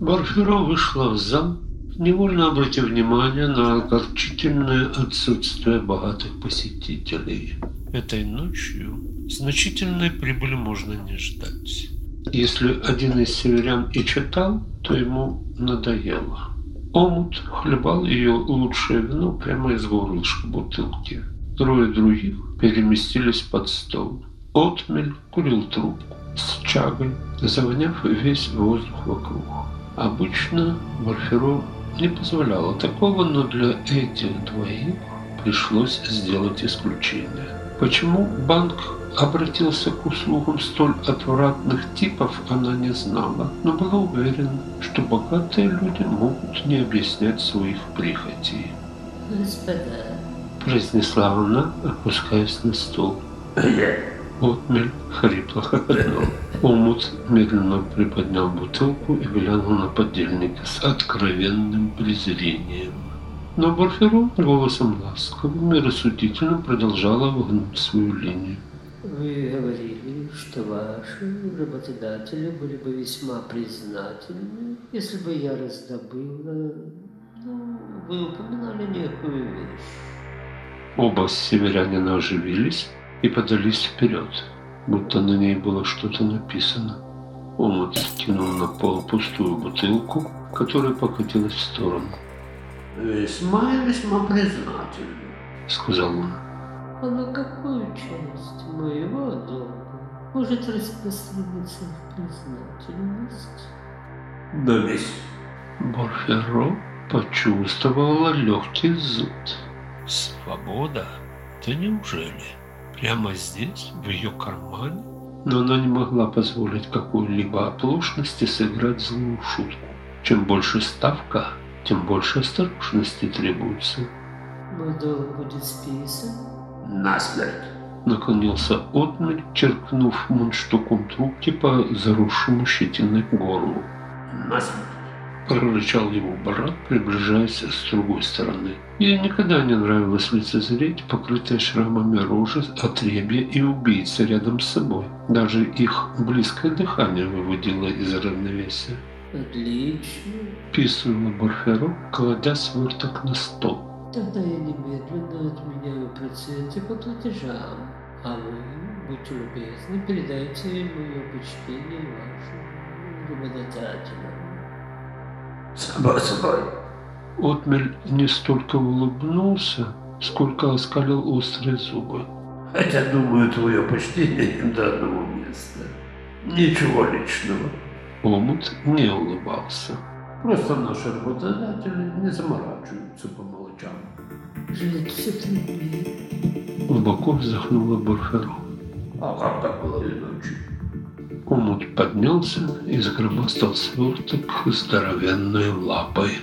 Барферо вышла в зал, невольно обратив внимание на огорчительное отсутствие богатых посетителей. Этой ночью значительной прибыли можно не ждать. Если один из северян и читал, то ему надоело. Омут хлебал ее лучшее вино прямо из горлышка бутылки. Трое других переместились под стол. Отмель курил трубку с чагой, завоняв весь воздух вокруг. Обычно Варферо не позволяла такого, но для этих двоих пришлось сделать исключение. Почему банк обратился к услугам столь отвратных типов, она не знала, но была уверена, что богатые люди могут не объяснять своих прихотей. Господа, произнесла она, опускаясь на стол. Отмель хрипло хохотнул. Омут медленно приподнял бутылку и глянул на подельника с откровенным презрением. Но Борферо голосом ласковым и рассудительным продолжала вогнуть свою линию. вы говорили, что ваши работодатели были бы весьма признательны, если бы я раздобыла... Ну, вы упоминали некую вещь. Оба северянина оживились и подались вперед, будто на ней было что-то написано. Омут кинул на пол пустую бутылку, которая покатилась в сторону. «Весьма и весьма признательна», — сказал он. А на какую часть моего дома может распространиться признательность? «На весь». Борферо почувствовала легкий зуд. Свобода? Да неужели? Прямо здесь, в ее кармане? Но она не могла позволить какой-либо оплошности сыграть злую шутку. Чем больше ставка, тем больше осторожности требуется. Мой долг будет списан? «Насмерть». Наклонился Отмель, черкнув мундштуком трубки по заросшему щетиной горлу. «Насмерть». Прорычал его брат, приближаясь с другой стороны. Ей никогда не нравилось лицезреть покрытые шрамами рожи, отребья и убийцы рядом с собой. Даже их близкое дыхание выводило из равновесия. Отлично. Писнула Борферо, кладя сверток на стол. Тогда я немедленно отменяю проценты по платежам. А вы, будьте любезны, передайте мое почтение вашим работодателям. «Само собой». Отмель не столько улыбнулся, сколько оскалил острые зубы. Хотя, думаю, твое почтение им до одного места. Ничего личного. Омут не улыбался. Просто наши работодатели не заморачиваются по мелочам. Жить все труднее. Глубоко вздохнула Борферо. А как так было иначе? Омут поднялся и загробастал сверток здоровенной лапой.